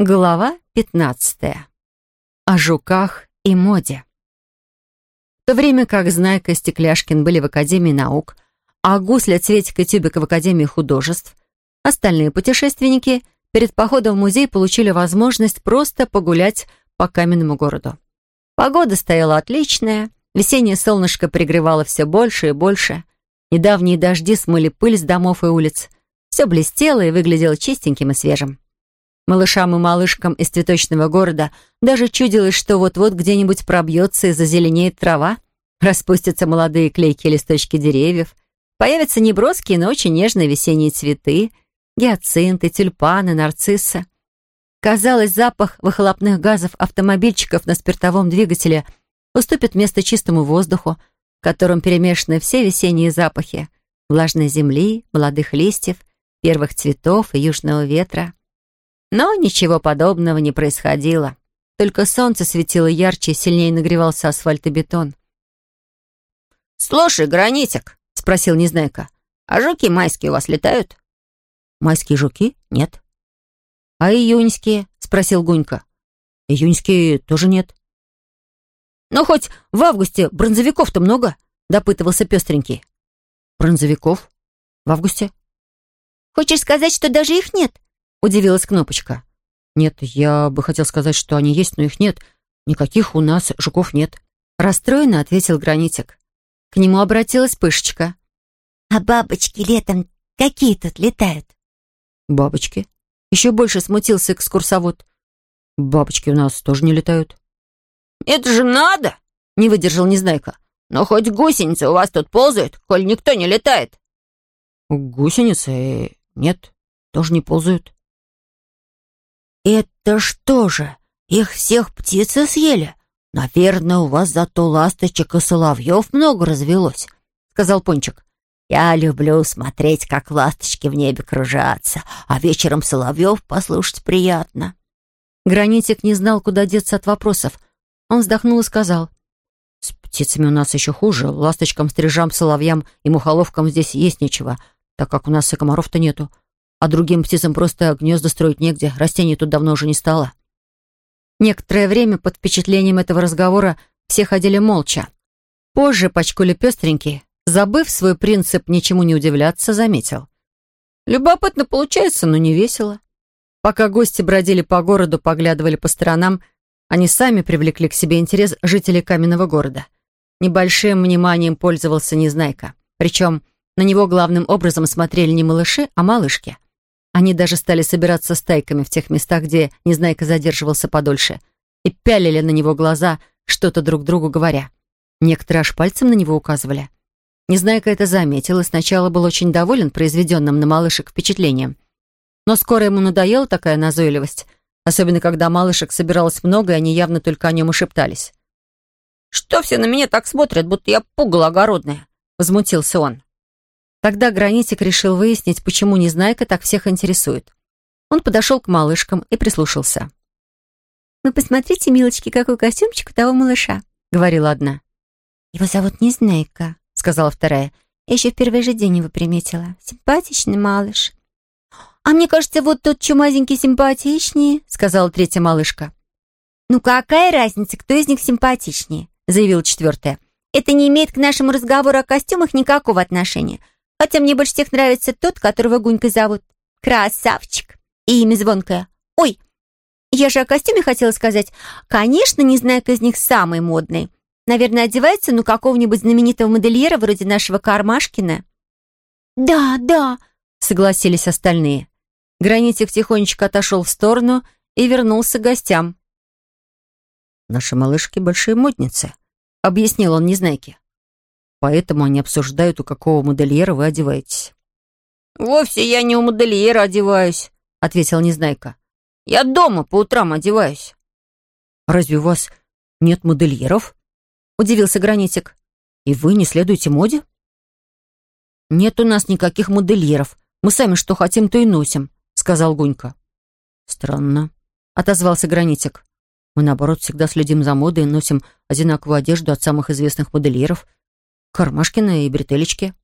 Глава 15. О жуках и моде. В то время как Знайка и Стекляшкин были в Академии наук, а Гусля, Цветик и Тюбик в Академии художеств, остальные путешественники перед походом в музей получили возможность просто погулять по каменному городу. Погода стояла отличная, весеннее солнышко пригревало все больше и больше, недавние дожди смыли пыль с домов и улиц, все блестело и выглядело чистеньким и свежим. Малышам и малышкам из цветочного города даже чудилось, что вот-вот где-нибудь пробьется и зазеленеет трава, распустятся молодые клейкие листочки деревьев, появятся неброские, но очень нежные весенние цветы, гиацинты, тюльпаны, нарциссы. Казалось, запах выхлопных газов автомобильчиков на спиртовом двигателе уступит место чистому воздуху, в котором перемешаны все весенние запахи влажной земли, молодых листьев, первых цветов и южного ветра. Но ничего подобного не происходило. Только солнце светило ярче и сильнее нагревался асфальт и бетон. «Слушай, Гранитик», — спросил Незнайка, «а жуки майские у вас летают?» «Майские жуки? Нет». «А июньские?» — спросил Гунька. «Июньские тоже нет». «Ну, хоть в августе бронзовиков-то много?» — допытывался пестренький. «Бронзовиков? В августе?» «Хочешь сказать, что даже их нет?» Удивилась Кнопочка. «Нет, я бы хотел сказать, что они есть, но их нет. Никаких у нас жуков нет». Расстроенно ответил Гранитик. К нему обратилась Пышечка. «А бабочки летом какие тут летают?» «Бабочки?» Еще больше смутился экскурсовод. «Бабочки у нас тоже не летают». «Это же надо!» — не выдержал Незнайка. «Но хоть гусеницы у вас тут ползают, коль никто не летает». «Гусеницы? Нет, тоже не ползают». «Это что же, их всех птицы съели? Наверное, у вас зато ласточек и соловьев много развелось», — сказал Пончик. «Я люблю смотреть, как ласточки в небе кружатся, а вечером соловьев послушать приятно». Гранитик не знал, куда деться от вопросов. Он вздохнул и сказал. «С птицами у нас еще хуже. Ласточкам, стрижам, соловьям и мухоловкам здесь есть нечего, так как у нас и комаров-то нету а другим птицам просто гнезда строить негде, растений тут давно уже не стало. Некоторое время под впечатлением этого разговора все ходили молча. Позже Пачкуля пестренький, забыв свой принцип ничему не удивляться, заметил. Любопытно получается, но не весело. Пока гости бродили по городу, поглядывали по сторонам, они сами привлекли к себе интерес жителей каменного города. Небольшим вниманием пользовался Незнайка. Причем на него главным образом смотрели не малыши, а малышки. Они даже стали собираться стайками в тех местах, где Незнайка задерживался подольше, и пялили на него глаза, что-то друг другу говоря. Некоторые аж пальцем на него указывали. Незнайка это заметил и сначала был очень доволен произведенным на малышек впечатлением. Но скоро ему надоела такая назойливость, особенно когда малышек собиралось много, и они явно только о нем и шептались. «Что все на меня так смотрят, будто я пугало огородное?» — возмутился он. Тогда Гранитик решил выяснить, почему Незнайка так всех интересует. Он подошел к малышкам и прислушался. «Вы посмотрите, милочки, какой костюмчик у того малыша», — говорила одна. «Его зовут Незнайка», — сказала вторая. «Я еще в первый же день его приметила. Симпатичный малыш». «А мне кажется, вот тот чумазенький симпатичнее», — сказала третья малышка. «Ну какая разница, кто из них симпатичнее?» — заявила четвертая. «Это не имеет к нашему разговору о костюмах никакого отношения. Хотя мне больше всех нравится тот, которого Гунькой зовут. Красавчик. И имя звонкое. Ой, я же о костюме хотела сказать. Конечно, не знаю, кто из них самый модный. Наверное, одевается, ну, какого-нибудь знаменитого модельера вроде нашего Кармашкина. «Да, да», — согласились остальные. Гранитик тихонечко отошел в сторону и вернулся к гостям. «Наши малышки — большие модницы», — объяснил он Незнайке поэтому они обсуждают, у какого модельера вы одеваетесь». «Вовсе я не у модельера одеваюсь», — ответил Незнайка. «Я дома по утрам одеваюсь». «Разве у вас нет модельеров?» — удивился Гранитик. «И вы не следуете моде?» «Нет у нас никаких модельеров. Мы сами что хотим, то и носим», — сказал Гунька. «Странно», — отозвался Гранитик. «Мы, наоборот, всегда следим за модой и носим одинаковую одежду от самых известных модельеров, Кармашкина и бретелечки.